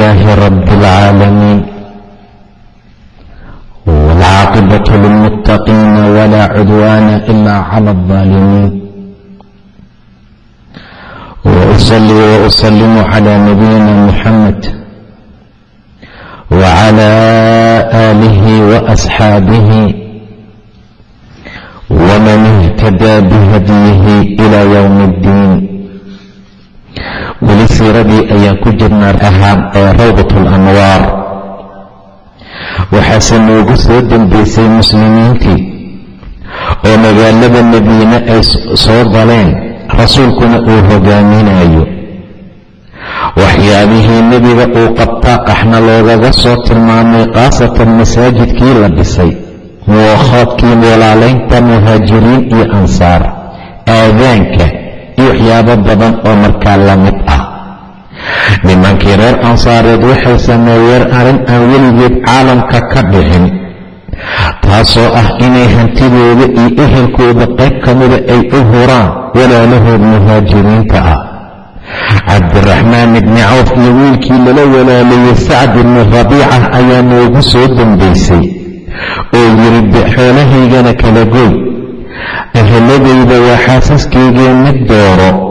لله رب العالمين والعاقبة للمتقين ولا عدوان إلا على الظالمين وأصلي وأسلم على نبينا محمد وعلى آله وأصحابه ومن اهتدى بهديه إلى يوم الدين weli siiradii ayaan ku jirnaa ahaan ee rawdat alanwaar waxaase noogu soo dambeysay muslimiintii oo magaalada madiine ay soo galeen rasuulkuna uu hogaaminayo waxyaabihii nebiga uu qabtaa qaxna loogaga soo tilmaamay khaasatan masaajidkii la dhisay muwakhaadkii walaalaynta muhaajiriin iyo ansaar aadaanka iyo waxyaabo badan oo markaa la mid ah nimankii reer ansaareed waxay sameeyeen arrin aan weligeed caalamka ka dhicin taasoo ah inay hantidooda iyo ehelkooda qayb ka mida ay u huraan walaalahood muhaajiriinta ah. Cabdiraxmaan ibni cawf iyo wiilkii lala walaalayay sacd ibni rabiica ayaa noogu soo dambaysay oo yidhi xoolahaygana kala goy. Eheladayda waa xaasaskaygee mid dooro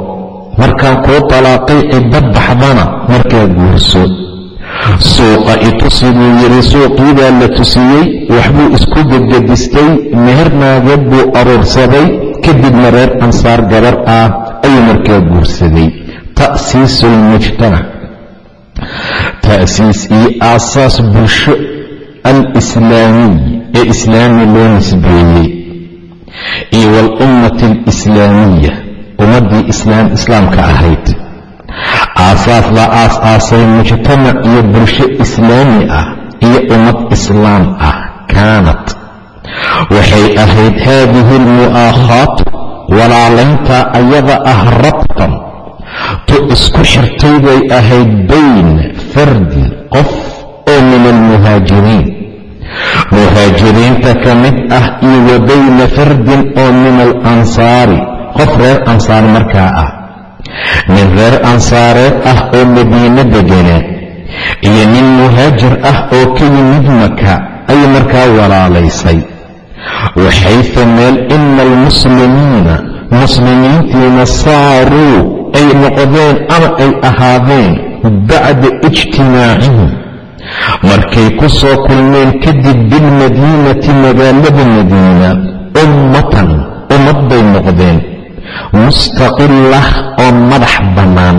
markaan kuu talaaqay ciddo baxdana markaa guurso. Suuqa itusi buu yidhi suuqiibaa la tusiyey waxbuu isku gedgedistay meher naageed buu aruursaday kadibna reer ansaar gabar ah ayuu markaa guursaday. Ta'siisu lmujtamac ta'siis iyo aasaas bulsho alislaamiy ee islaami loo nisbeeyey. Iyo walummati alislaamiya ummaddii islaamka ahayd. Aasaas la aas-aasay mujtamac iyo bulsho islaami ah iyo ummad islaam ah kaanat. Waxay ahayd haadihi almu'aakhaatu walaalaynta ayada ah rabtan. Tu isku xirtay bay ahayd bayn fardin qof oo min almuhaajiriin. Muhaajiriinta ka mid ah iyo wa bayna fardin oo min alansaari qof reer ansaar markaa ah nin reer ansaareed ah oo madiine deganaa iyo nin muhaajir ah oo ka yimid maka ay markaa walaalaysay. Waxayse meel ina almuslimiina muslimiintiina saaruu ay noqdeen ama ay ahaadeen bacda ijtimaacihim. Markay ku soo kulmeen kadib bilmadiinati magaalada madiina ummatan ummad bay noqdeen mustaqilah oo madax bannaan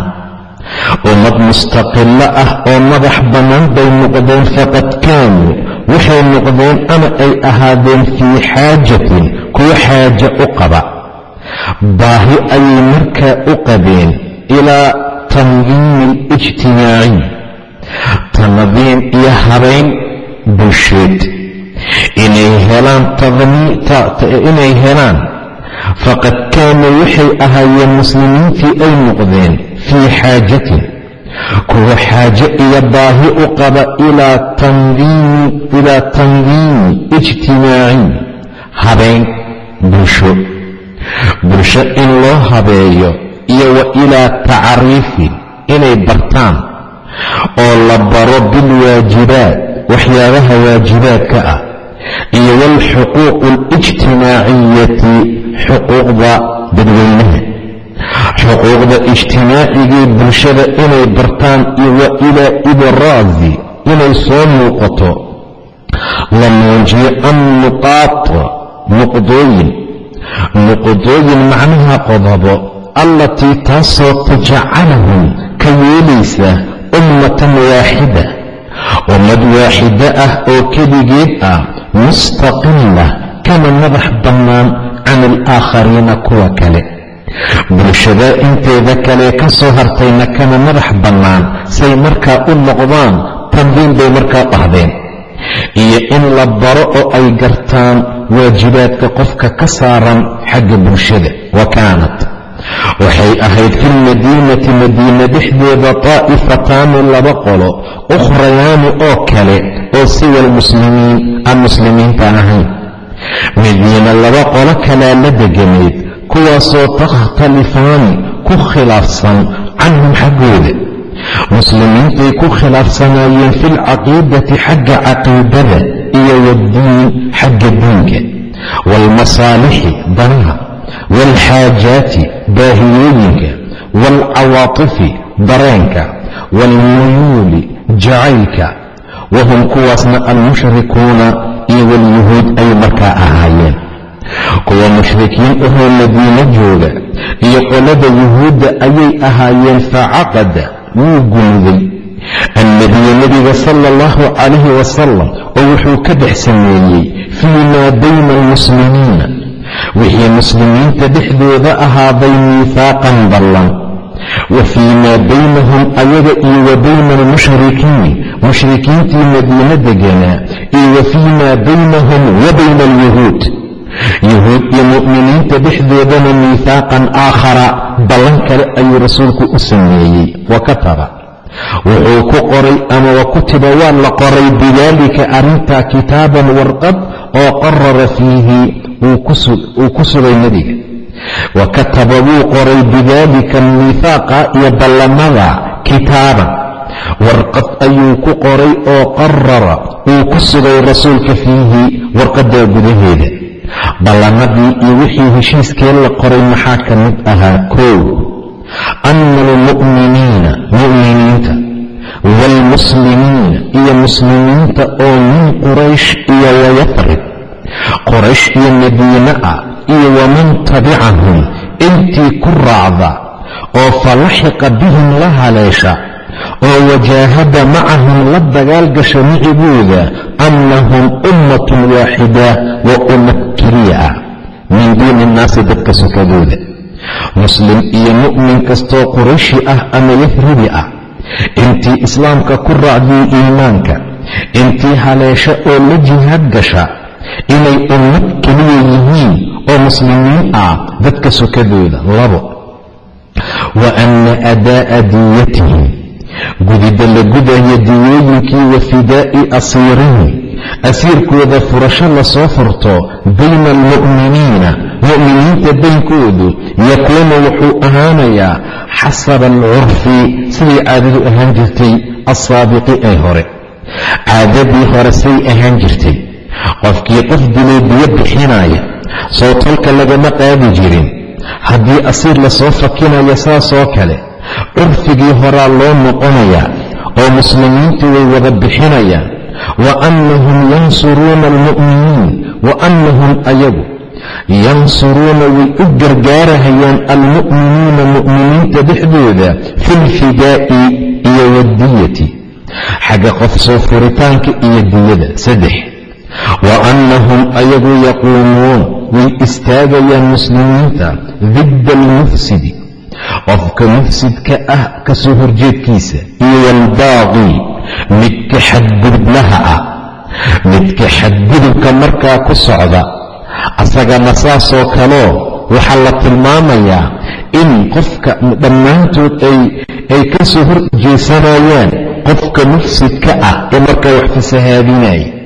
ummad mustaqilo ah oo madax bannaan bay noqdeen faqad kaanuu waxay noqdeen ama ay ahaadeen fii xaajatin kuwa xaajo u qaba. Baahi ayay markaa u qabeen ilaa tandiimi alijtimaaciy tandiim iyo habayn bulsheed. Inay helaan inay helaan faqad kaanuu waxay ahaayeen muslimiintii ay noqdeen fii xaajatin kuwa xaajo iyo baahi u qaba ilaa tandiimi ijtimaaciy habayn bulsho. Bulsho in loo habeeyo iyo wa ilaa tacriifin inay bartaan oo la baro bilwaajibaat waxyaabaha waajibaadka ah iyo waalxuquuq alijtimaaciyati xuquuqda dadweynaha. Xuquuqda ijtimaacigii bulshada inay bartaan iyo wa ilaa ibraasi inay soo muuqato la muujiyo annuqaat nuqdooyin. Nuqdooyin macnaha qodobo allatii taasoo tajcalahum ka yeelaysa ummatan waaxida. Ummad waaxida ah oo keligeed ah mustaqila kana madax bannaan can alaakhariina kuwa kale bulshada inteeda kale ka soo hartayna kana madax bannaan say markaa u noqdaan tandiin bay markaa dhahdeen iyo in la baro oo ay gartaan waajibaadka qofka ka saaran xagga bulshada wa kaanat waxay ahayd fi lmadiinati madiina dhexdeeda taa'ifataani laba qolo ukhrayaani oo kale oo siwa almuslimiin aan muslimiinta ahayn. Madiina laba qolo kalaa la deganayd kuwaasoo takhtalifaani ku khilaafsan canhum xaggooda. Muslimiintay ku khilaafsanaayeen fi lcaqiidati xagga caqiidada iyo waddiin xagga diinka. Waalmasaalixi danaha waalxaajaati baahiyooyinka waalcawaatifi dareenka waalmuyuuli jacaylka wahum kuwaasna almushrikuuna iyo walyuhuud ay markaa ahaayeen kuwa mushrikiin ahoo madiino jooga iyo qolada yuhuudda ayay ahaayeen facaqada wuu gumuday annabiya nebiga sala allahu calayhi wasalam oo wuxuu ka dhex sameeyey fii maa bayna almuslimiina wixii muslimiinta dhexdooda ahaaday miihaaqan ballan wa fii maa baynahum ayaga iyo wa bayna almushrikiin mushrikiintii madiino deganaa iyo wa fii maa baynahum wa bayna alyahuud. Yuhuud iyo mu'miniinta dhexdoodana miihaaqan aakhara ballan kale ayuu rasuulku u sameeyey. Wa kataba. Wuxuu ku qoray ama wa kutiba waa la qoray bidaalika arrintaa kitaaban warqad oo qarara fiihi. Uu ku sugay nebiga wa kataba wuu qoray bidaalika miihaaqa iyo ballamada kitaaban warqad ayuu ku qoray oo qarara uu ku sugay rasuulka fiihi warqaddaa gudaheeda ballanadii iyo wixii heshiiskee la qoray maxaa ka mid ahaa koow ana almu'miniina mu'miniinta waalmuslimiina iyo muslimiinta oo min quraysh iyo wayafrib quraysh iyo madiine ah iyo waman tabicahum intii ku raacda oo falaxiqa bihim la haleesha oo wajaahada macahum la dagaal gasha micigooda annahum ummatun waaxida wa ummad keliya ah min duuni innaasi dadka sokadooda. Muslim iyo mu'min kastoo qurayshi ah ama yafribi ah intii islaamka ku raacdiyey iimaanka intii haleesha oo la jihaad gasha inay ummad keliya yihiin oo muslimiin ah dadka sokadooda labo. Wa anna adaa'a diyatihim gudidda la gudayo diyooyinkii wa fidaa'i asiirihim asiirkooda furasho la soo furto bayna almu'miniina mu'miniinta baynkoodu yakuunu wuxuu ahaanayaa xasaba alcurfi sidii caadadu ahaan jirtay assaabiqi ee hore. Caadadii hore say ahaan jirtay. Qofkii qof dilay biyo bixinaya soo tolka lagama qaadi jirin. Haddii asiir la soo fakinaya saasoo kale curfigii horaa loo noqonayaa oo muslimiintu way wada bixinayaan wa annahum yansuruuna almu'miniin wa annahum ayagu yansuruuna way u gargaarahayaan almu'miniina mu'miniinta dhexdooda fi lfidaa'i iyo waddiyati. Xagga qof soo furitaanka iyo diyada saddex wa annahum ayagu yaquumuun way istaagayaan muslimiinta didda almufsidi qofka mufsidka ah ka soo horjeedkiisa iyo walbaaqi midka xadgudublaha ah midka xadgudubka markaa ku socda asagana saasoo kaleo waxaa la tilmaamayaa in qofka dhammaantood ay ka soo qofka mufsidka ah ee markaa wax fasahaadinaya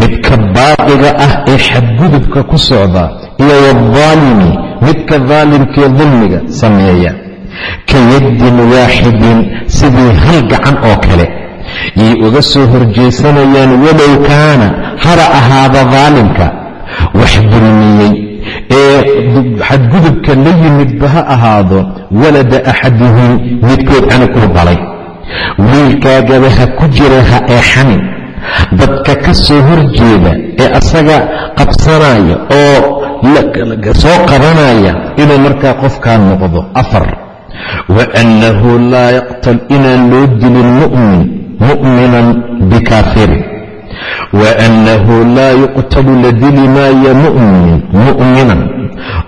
midka baaqiga ah ee xadgudubka ku socda iyo waaldaalimi midka daalimkee dulmiga sameeya. Ka yaddin waaxidin sidii hal gacan oo kale. Yay uga soo horjeesanayaan walow kaana haba ahaada daalimka. Wax dulmiyey ee xadgudubka la yimidba ha ahaado walada axadihim midkood canuguu dhalay wiilkaagaba ha ku jira ha eexanin dadka ka soo horjeeda ee asaga qabsanaya oo soo qabanaya inuu markaa qofkaa noqdo afar. Wa laa yaqtal inaan loo dilin mu'min mu'minan bikaafirin. Wa laa yuqtalu la dili maayo mu'min mu'minan.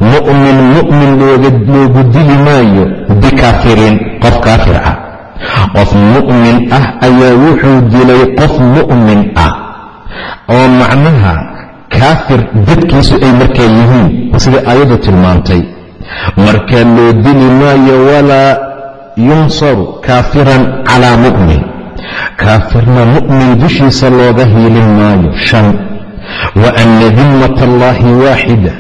Mu'min mu'min loogu dili maayo bikaafirin qof kaafir ah qof mu'min ah ayaa wuxuu dilay qof mu'min ah oo macnaha kaafir dadkiisu ay markaa yihiin sida aayaddu tilmaantay. Markaa loo dili maayo walaa yunsaru kaafiran calaa mu'min. Kaafirna mu'min dushiisa looga hiilin maayo shan. Wa anna dimmat allaahi waaxida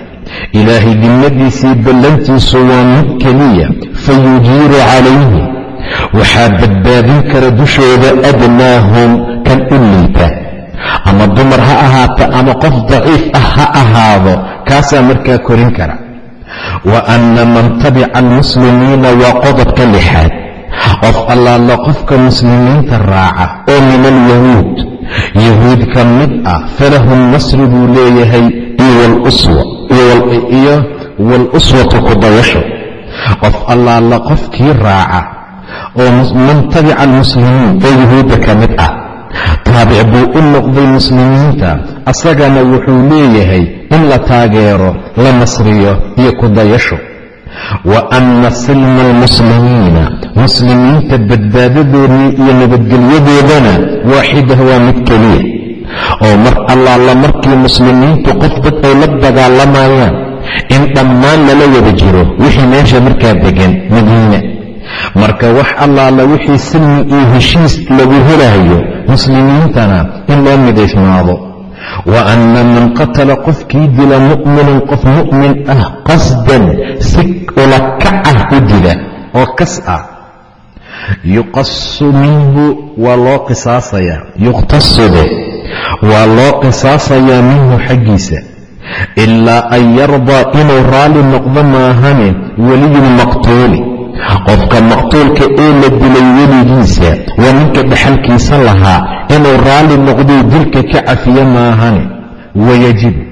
ilaahay dimmadiisii ballantiisu waa mid keliya fa yujiiru calayhi waxaa badbaadin kara dushooda adnaahum kan u liita ama dumar ha ahaato ama qof daciif ah ha ahaado kaasaa markaa korin kara. Wa anna man tabica almuslimiina waa qodobka lixaad. Qof allaala qofka muslimiinta raaca oo min alyahuud yahuud ka mid ah falahu nasri buu leeyahay iyo waluswatu kudayasho qof allaala qofkii raaca oo man tabica almuslimiin oo yahuudda ka mid ah. Taabic buu u noqday muslimiinta asagana wuxuu leeyahay in la taageero la nasriyo iyo kudayasho wa anna silma almuslimiina muslimiinta badbaadadoodii iyo nabadgelyadoodana waaxidah waa mid keliya. Oo mar allaala markii muslimiintu qof dad ay la dagaalamayaan in dhammaan lala wada jiro wixii meesha markaa degan madiina marka wax allaala wixii silmi iyo heshiis lagu helayo muslimiintana in loo midaysnaado wa anna man qatala qofkii dila mu'minan qof mu'min ah qasdan si ula kac ah u dila oo kas ah yuqasu minhu waa loo qisaasayaa yuqtasube waa loo qisaasayaa minhu xaggiisa. Ilaa an yardaa inuu raalli noqdo maahane weliyulmaqtuuli qofka maqtuulka ee la dilay weligiisa waa ninka dhaxalkiisa lahaa inuu raalli noqduu dilka ka cafiyo maahane wayajibu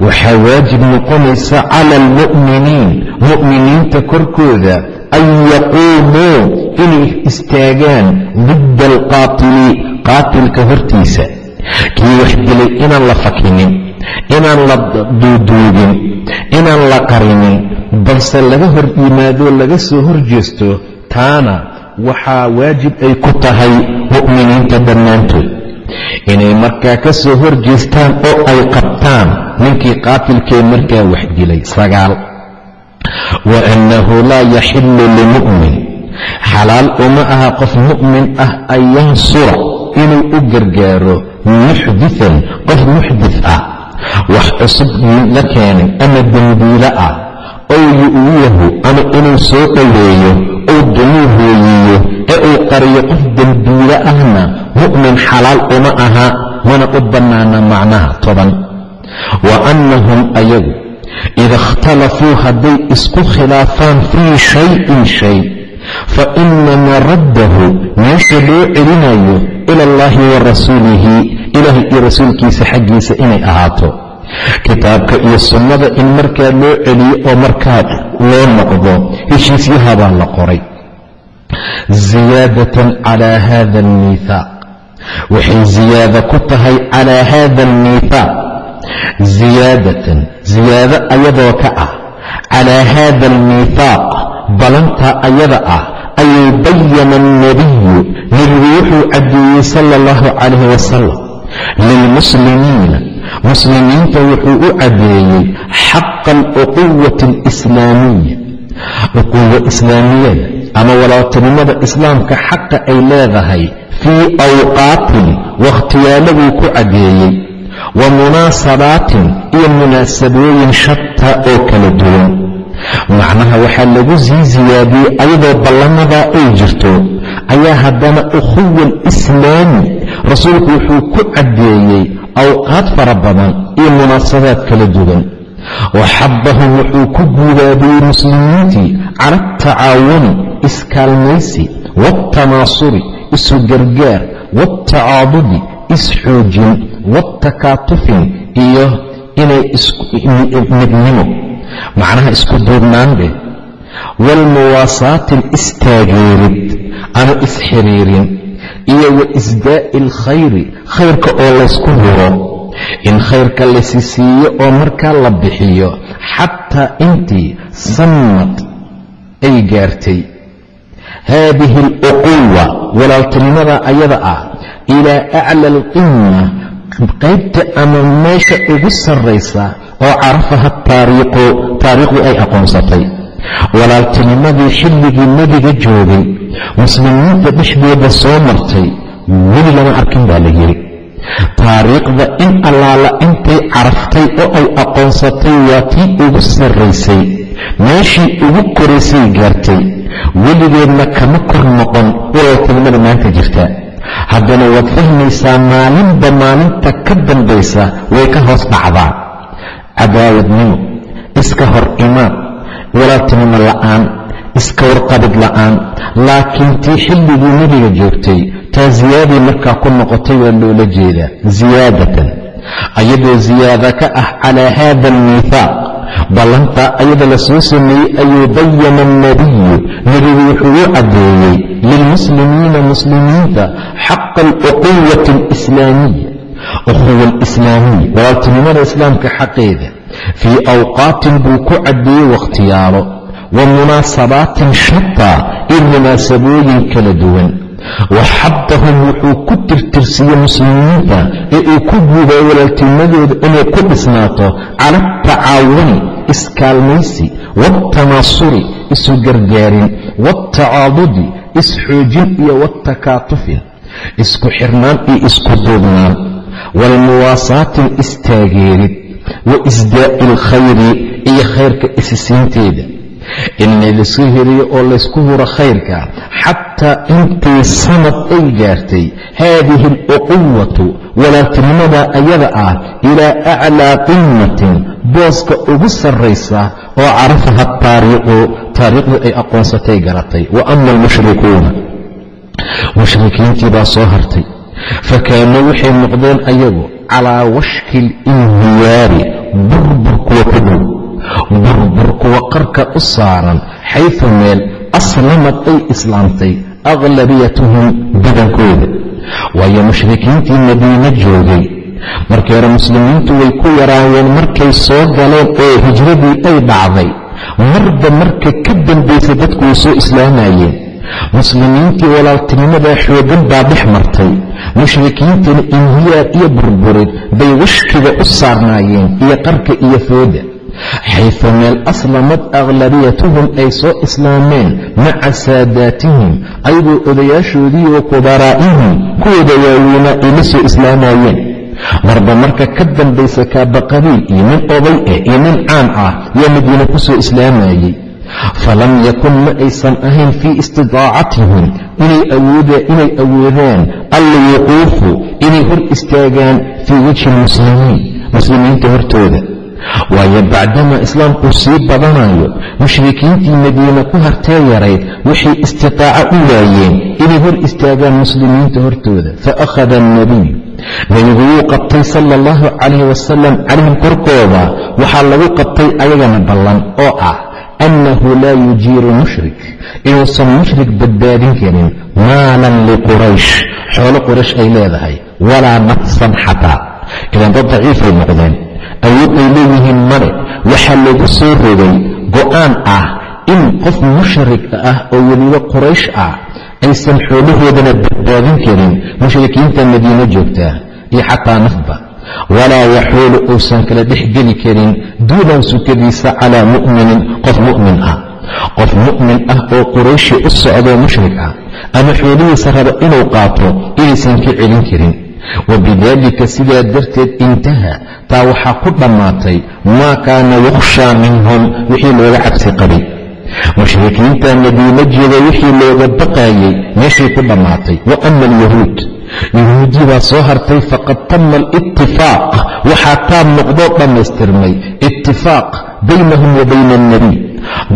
waxaa waajib noqonaysa cala almu'miniin mu'miniinta korkooda an yaquumuu inay istaagaan didda alqaatili qaatilka hortiisa. Kii wax dilay inaan la fakinin inaan la duuduubin inaan la qarinin balse laga hor yimaadoo laga soo hor jeesto taana waxaa waajib ay ku tahay mu'miniinta dhammaantood inay markaa ka soo hor jeestaan oo ay qabtaan ninkii qaatilkee markaa wax dilay sagaal. Wa annahu laa yaxillu limu'min. Xalaal uma aha qof mu'min ah an yansura inuu u gargaaro muxditan qof muxdit ah wax cusub la keenay ama dembiile ah ow yu'wiyahu ama inuu soo dhoweeyo ou dumuu hooyiyo ee uu qariyo qof dembiile ahna mu'min xalaal uma aha mana u bannaana macnaha toban. Wa annahum ayagu ida ikhtalafuu hadday isku khilaafaan fii shayin shay fa inama raddahu meesha loo celinayo ila allahi wa rasuulihi ilaahay iyo rasuulkiisa xaggiisa inay ahaato. Kitaabka iyo sunnada in markaa loo celiyo oo markaa loo noqdo heshiisyahabaa la qoray. Ziyaadatan calaa hada almiithaaq. Waxay ziyaada ku tahay calaa hada almiithaaq. Ziyaadatan ziyaado ayadoo ka ah. Calaa hada almiithaaq balantaa ayada ah ayuu bayana alnabiyu nebigu wuxuu caddeeyey sala allahu calayh wasalam lilmuslimiina muslimiinta wuxuu u caddeeyey xaqa alcuquwati alislaamiya cuquwa islaamiyada ama walaaltinimada islaamka xaqa ay leedahay fii awqaatin wakhtiyaaladuu ku caddeeyey wa munaasabaatin iyo munaasabooyin shataa oo kala duwan. Macnaha waxaa lagu sii siyaadiyey ayadoo ballamadaa ay jirto ayaa haddana ukhuwa alislaami rasuulku wuxuu ku caddeeyey awqaad fara badan iyo munaasabaad kala duwan. Waxabahum wuxuu ku guubaabiyey muslimiintii cala altacaawuni iskaalmaysi waاltanaasuri isu gargaar waاltacaadudi isxoojin waatakaatufin iyo inay midnimo macnaha isku duubnaandheh waalmuwaasaatin istaageerid ama isxiriirin iyo wa isdaa'i alkhayri khayrka oo laysku huro. In khayrka lasi siiyo oo markaa la bixiyo xataa intii sannad ay gaartay. Haadihi alcuquwa walaaltinimada ayada ah ilaa acla alqima qaybta ama meesha ugu sarraysa oo carafaha taariiqu taariikhdu ay aqoonsatay walaaltinimadii xilligii nebiga joogay muslimiinta dhexdooda soo martay weli lama arkin baa la yidhi. Taariikhda in allaala intay caraftay oo ay aqoonsatay waa tii ugu sarraysay meeshii ugu koraysay gaartay weligeedna kama kor noqon walaaltinimada maanta jirta. Haddana waad fahmaysaa maalinba maalinta ka dambaysa way ka hoos dhacdaa. Cadaawadnimo iska hor imaan walaaltinimo la'aan iska warqabid la'aan laakiin tii xilligii nebiga joogtay taa ziyaaday markaa ku noqotay waa loola jeedaa ziyaadatan ayadoo ziyaada ka ah calaa haada almiithaaq. Ballantaa ayada la soo sameeyey ayuu bayana alnabiyu nebigu wuxuu u caddeeyey lilmuslimiina muslimiinta xaqa alcuquwati alislaamiya ukhuwa alislaamiya walaaltinimada islaamka xaqeeda fii awqaatin buu ku caddeeyey wakhtiyaalo wa munaasabaatin shataa iyo munaasabooyin kala duwan. Waxabdahum wuxuu ku tirtirsiiyey muslimiinta ee uu ku guuday walaaltinimadooda inay ku dhisnaato cala atacaawuni iskaalmaysi waatanaasuri isu gargaarin waatacaadudi isxoojin iyo waatakaatufin isku xirnaan iyo isku duubnaan waalmuwaasaatin istaageerid wa isdaa'i alkhayri iyo khayrka isisiinteeda. In laysu heliyo oo laysku huro khayrka xataa intii sanad ay gaartay haadihi alcuquwatu walaaltinimada ayada ah ilaa aclaa qimatin booska ugu sarraysa oo carafaha taariikhu taariikhdu ay aqoonsatay garatay. Wa ama almushrikuuna mushrikiintii baa soo hartay. Fakaanuu waxay noqdeen ayagu calaa washki alinhiyaari burbur kuwa ku dhow burbur kuwa qarka u saaran xayfu meel aslamad ay islaamtay aqlabiyatuhum badankooda waayo mushrikiintii madiine joogay markii hore muslimiintu way ku yaraayeen markay soo galeen oo hijradii ay dhacday marba marka ka dambaysay dadku way soo islaamayeen muslimiintii walaaltinimadaa xoogan baa dhex martay. Mushrikiintana inhiyaar iyo burburid bay washkiga u saarnaayeen iyo qarka iyo fooda. Xayfu meel aslamad aqlabiyatuhum ay soo islaameen maca saadaatihim ayagoo odayaashoodii wa kubaraa'ihim kuwooda waaweynaa ay la soo islaamayeen marba marka ka dambaysa kaaba qabiil iyo nin oday ah iyo nin caan ah yaa madiine ku soo islaamayey falam yakun ma aysan ahayn fii istidaacatihim inay awoodaan alwuquufu inay hor istaagaan fii wajhi lmuslimiin muslimiinta hortooda waayo bacdamaa islaamku sii badanayo mushrikiintii madiine ku hartee yarayd waxay istitaaco u waayeen inay hor istaagaan muslimiinta hortooda fa akhada alnabiyu nebigu wuu qabtay sala allahu calayh wasalam calayhim korkooda waxaa lagu qabtay ayagana ballan oo ah annahu laa yujiiru mushrik inuusan mushrik badbaadin karin maalan liquraysh xoolo quraysh ay leedahay walaa nafsan xataa idan dad daciifay noqdeen awood ay leeyihiin male waxaa lagu soo rogay go'aan ah in qof mushrik ah oo weliba quraysh ah aysan xoolahoodana badbaadin karin mushrikiinta madiine joogtaa iyo xataa nafba walaa yaxuulu uusan kala dhex geli karin duunan sukadiisa calaa mu'minin qof mu'min ah. Qof mu'min ah oo qurayshi u socdoo mushrik ah ama xoolihiisa raba inuu qaato inaysan ka celin karin. Wabidaalika sidaa darteed intaha taa waxaa ku dhammaatay maa kaana yukhshaa minhum wixii looga cabsi qabay. Mushrikiinta madiine jeeda wixii looga baqaayey meeshay ku dhammaatay. Wa ama alyahuud yahuudii baa soo hartay faqad tama alitifaaq waxaa taab noqdoo dhammaystirmay. Itifaaq baynahum wa bayna alnebiy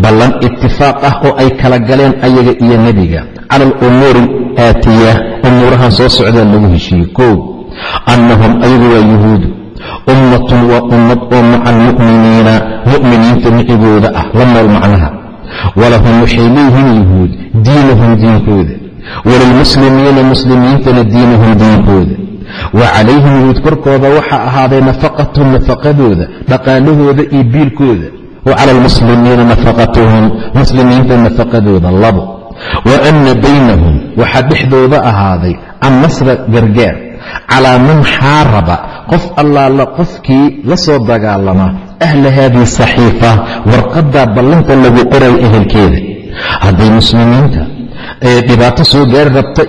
ballan itifaaq ah oo ay kala galeen ayaga iyo nebiga cala alumuuri aatiya. Umuurahan soo socdaa lagu heshiiyey. Kow annahum ayagu waa yuhuudu ummatun waa ummad oo maca almu'miniina mu'miniinta micigooda ah la nool macnaha. Walahum waxay leeyihiin yuhuud diinuhum diinkooda walilmuslimiina muslimiintana diinuhum diinkooda wa calayhim yuhuud korkooda waxaa ahaaday nafaqatuhum nafaqadooda dhaqaalahooda iyo biilkooda wa cala almuslimiina nafaqatuhum muslimiinta nafaqadooda labo wa anna baynahum waxaa dhexdooda ahaaday annasra gargaar calaa man xaaraba qof allaala qofkii la soo dagaalama ahla haadihi saxiifa warqaddaa ballinta lagu qoray ehelkeeda hadday muslimiinta dhibaato soo gaari rabta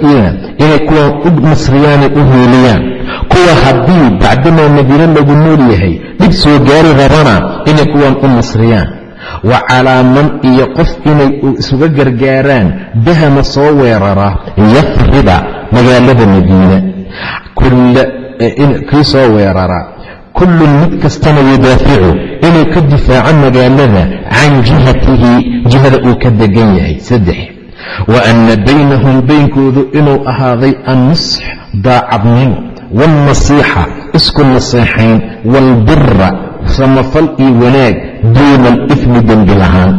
inay kuwan u nasriyaanay u hiiliyaan kuwa haddii bacdamaa madiino lagu nool yahay dhib soo gaari rabana inay kuwan u nasriyaan. Wa calaa man iyo qof inay isuga gargaaraan dahama soo weerara yafriba magaalada madiina. Kii soo weerara. Kullun mid kastana yudaaficu inuu ka difaaco magaalada can jihatihi jihada uu ka degan yahay. Saddex wa anna baynahum baynkoodu inuu ahaaday annusx daacadnimo waalnasiixa isku naseexayn waalbira samafal iyo wanaag duuna alifmi dembi lahaan.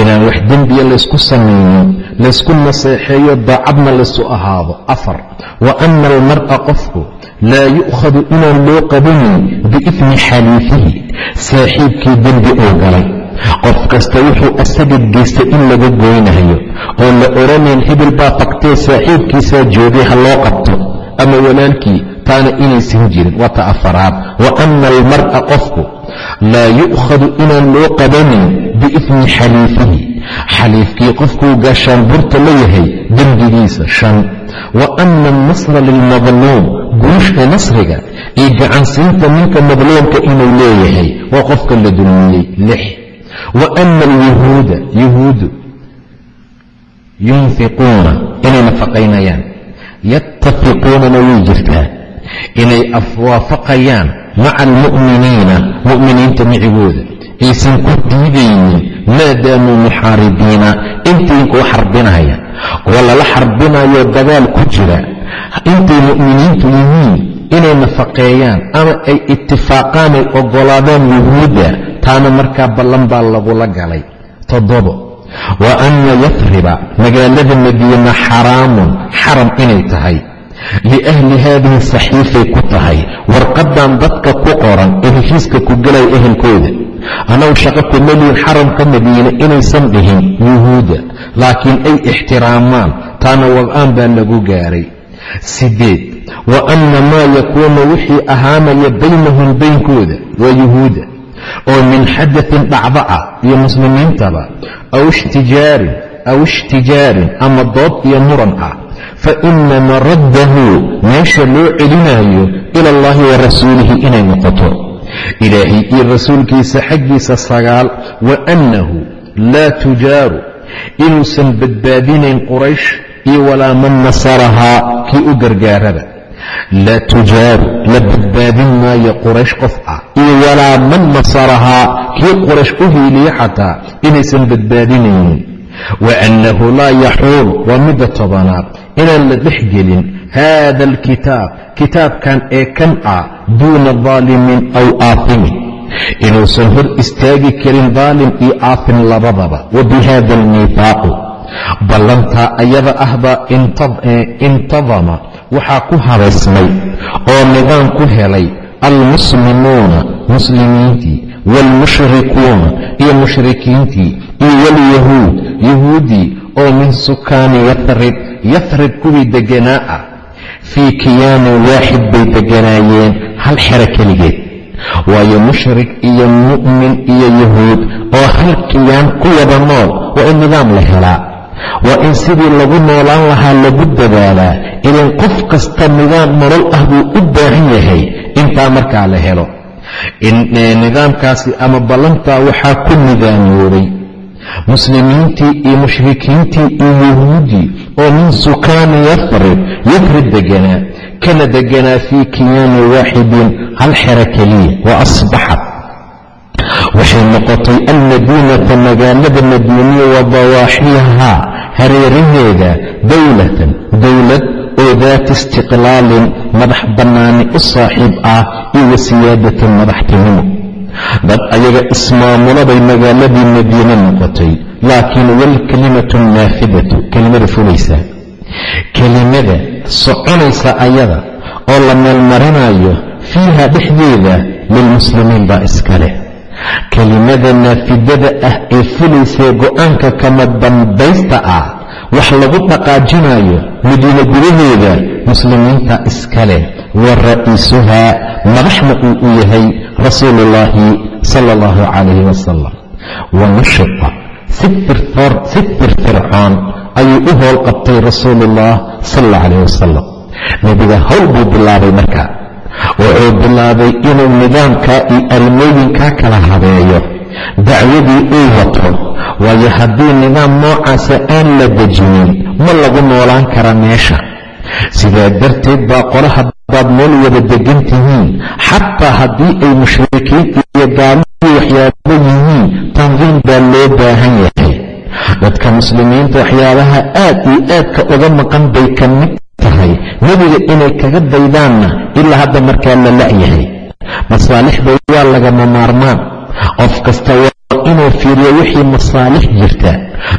Inaan wax dembiya laysku samaynin laysku naseexeeyo daacadna laysu ahaado. Afar wa anna almar'a qofku laa yu'khadu inaan loo qabanin biifmi xaliifihi saaxiibkii dembi oo galay qof kasta wuxuu asaga geystay in laga goynayo oo la odhanayn hebel baa fagtee saaxiibkiisaa joogay ha loo qabto ama walaalkii taana inaysan jirin. Waa ta afaraad wa anna almar'a qofku laa yu'khadu inaan loo qabanin biifmi xaliifihi. Xaliifkii qofkuu gaashaanburta la yahay dembigiisa shan. Wa anna alnasra lilmadluum guushka nasriga iyo gacansiinta ninka madluumka inuu leeyahay waa qofka la dulmiyey lix wa anna alyuhuuda yuhuudu yunfiquuna inay nafaqaynayaan yattafiquunana way jirtaa inay afwaafaqayaan maca almu'miniina mu'miniinta micigooda aysan ku diidaynin maadaamuu muxaaribiina intii kuwa xarbinaya kuwa lala xarbinayo dagaal ku jira intay mu'miniintu yihiin inay nafaqeeyaan ama ay itifaaqaan ay oggolaadaan yuhuudda taana markaa ballan baa lagula galay. Toddobo. Wa anna yafriba magaalada madiina xaraamun xaram inay tahay. Liahli haadihi saxiifay ku tahay. Warqadan dadka ku qoran ee heshiiska ku gelaya ehelkooda annagu shaqo kuma lihin xaramka madiine inaysan dhihin yuhuudda laakiin ay ixtiraamaan taana wab-aan baa lagu gaaray. Sideed wa anna maa yakuunu wixii ahaanaya baynahum baynkooda waa yuhuudda oo min xadatin dhacdo ah iyo muslimiintaba aw ishtijaarin aw ishtijaarin ama dood iyo muran ah fa ina maraddahu meesha loo celinayo ila allahi wa rasuulihi inay noqoto. Ilaahay iyo rasuulkiisa xaggiisa sagaal wa annahu laa tujaaru inuusan badbaadinayn quraysh iyo walaa man nasarahaa kii u gargaaraba laa tujaaru la badbaadin maayo quraysh qof ah iyo walaa man nasarahaa kii quraysh u hiiliya xataa inaysan badbaadinaynin wa annahu laa yaxuulu waa midda tobanaad inaan la dhex gelin haada alkitaab kitaabkan ee kan ah duuna daalimin aw aafimin inuusan hor istaagi karin daalim iyo aafin labadaba wa bi hada almiifaaqu ballantaa ayada ahbaa intadama waxaa ku habaysmay oo nidaam ku helay almuslimuuna muslimiintii waalmushrikuuna iyo mushrikiintii iyo walyahuud yahuuddii oo min sukaani yathrib yathrib kuwii deganaa ah fii kiyaanin waaxid bay deganaayeen hal xero keligeed. Waayo mushrik iyo mu'min iyo yahuud oo hal kiyaan ku wada nool waa in nidaam la helaa waa in sidii lagu noolaan lahaa lagu dadaalaa idan qof kasta nidaam nolol ah buu u baahan yahay intaa markaa la helo. Nidaamkaasi ama ballantaa waxaa ku nidaamoobay muslimiintii iyo mushrikiintii iyo yahuuddii oo min sukaani yafrib yafrib deganaa kana deganaa fii kiyaani waaxidin hal xero keliya wa asbaxat waxay noqotay almadiinata magaalada madiiniya wa dawaaxiihaa hareeraheeda dowlatan dowlad oo daati istiqlaalin madax bannaani u saaxiib ah iyo wa siyaadatan madaxtinimo. Dad ayaga ismaamulabay magaaladii madiine noqotay laakiin walkalimatu naafidatu kelimada fulaysa. Kelimada soconaysa ayada oo la meelmarinayo fiiha dhexdeeda lilmuslimiin baa iska leh kelimada naafidada ah ee fulaysee go'aanka kama dambaysta ah wax lagu dhaqaajinayo madiine gudaheeda muslimiinta iska leh wa ra'iisuhaa madaxna uu u yahay rasuuluullaahi sala allahu calayhi wasalam wa nashita si firfircoon ayuu u howl qabtay rasuuluullah sal alla calayh wasalam nebiga howl buu bilaabay marka wuxuu bilaabay inuu nidaamkaa iyo arrimooyinkaa kala habeeyo. Dacwadii uu wato waayo haddii nidaam noocaasa aan la dejinin ma lagu noolaan kara meesha. Sidaa darteed baa qole haddaad meel wada degan tihiin. Xataa haddii ay mushrikiin iyo gaalihii waxyaabo yihiin tandiim baa loo baahan yahay. Dadka muslimiinta waxyaabaha aad iyo aadka uga maqan bay ka mid tahay. Nebiga inay kaga daydaanna ilaa hadda markaa la la'yahay. Masaalixda waa lagama maarmaan. Qof kasta waa inuu fiiriyo wixii masaalix jirta.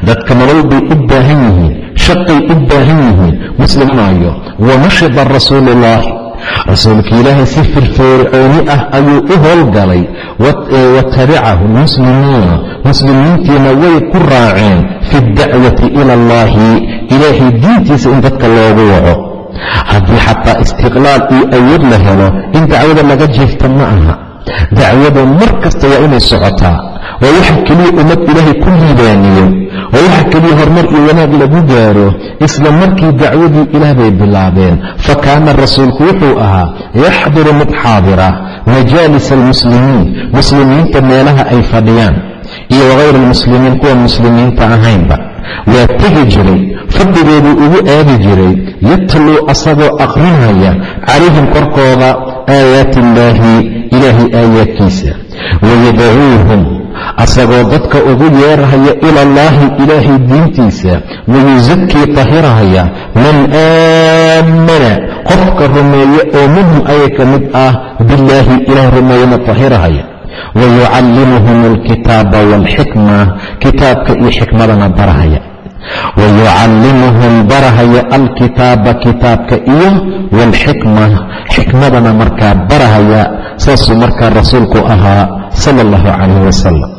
Dadka nolol bay u baahan yihiin shaqay u baahan yihiin. Muslimaayo wa nashida rasuulka ilaahay si firfircooni ah ayuu u howlgalay. Wa tabicahu lmuslimuuna muslimiintiina way ku raaceen fi اdacwati ila allahi ilaahay diintiisa in dadka loogu waco haddii xataa istiqlaal iyo awood la helo in dacwada laga jiifta ma aha. Dacwada mar kasta waa inay socotaa. Waa waxa keliya ummad ilaahay ku liibaaniyo. Waa waxa keliya horumar iyo wanaag lagu gaaro. Isla markii dacwadii ilaah bay bilaabeen. Fa kaana rasuulku wuxuu ahaa yaxduru mid xaadira majaalis almuslimiin. Muslimiinta meelaha ay fadhiyaan iyo wagayr almuslimiin kuwa muslimiinta ahaynba. Waa tegi jiray fadhigooduu ugu aadi jiray yatluu asagoo aqrinaya calayhim korkooda aayaati illaahi ilaahay aayaadkiisa. Wayadacuuhum asagoo dadka ugu yeerahaya ila allaahi ilaahay diintiisa wayusakii tahirahaya man aamana qofka rumeeye oo minhum aya ka mid ah billaahi ilaah rumeeyena tahirahaya. Wayucallimuhum alkitaaba waalxikma kitaabka iyo xikmadana barahaya wayucallimuhum barahaya alkitaaba kitaabka iyo waalxikma xikmadana markaa barahaya saasuu markaa rasuulku ahaa sala allahu calayh wasalam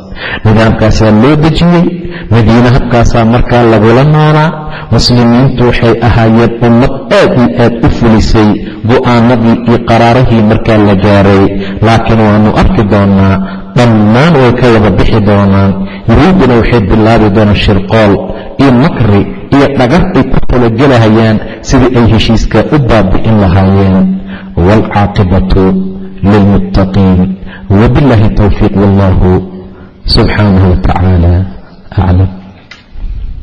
nidaamkaasaa loo dejiyey madiine habkaasaa markaa lagula noolaa muslimiintu waxay ahaayeen ummad aad iyo aad u fulisay go'aanadii iyo qaraarihii markaa la gaaray laakiin waannu arki doonaa dhammaan way ka wada bixi doonaan yuhuudduna waxay bilaabi doonaan shirqool iyo makri iyo dhagar ay ku talagelahayaan sidii ay heshiiska u baabi'in lahaayeen. Waalcaaqibatu lilmuttaqiin. Wabiاllahi towfiiq wallahu subxaanahu wa tacaala aclam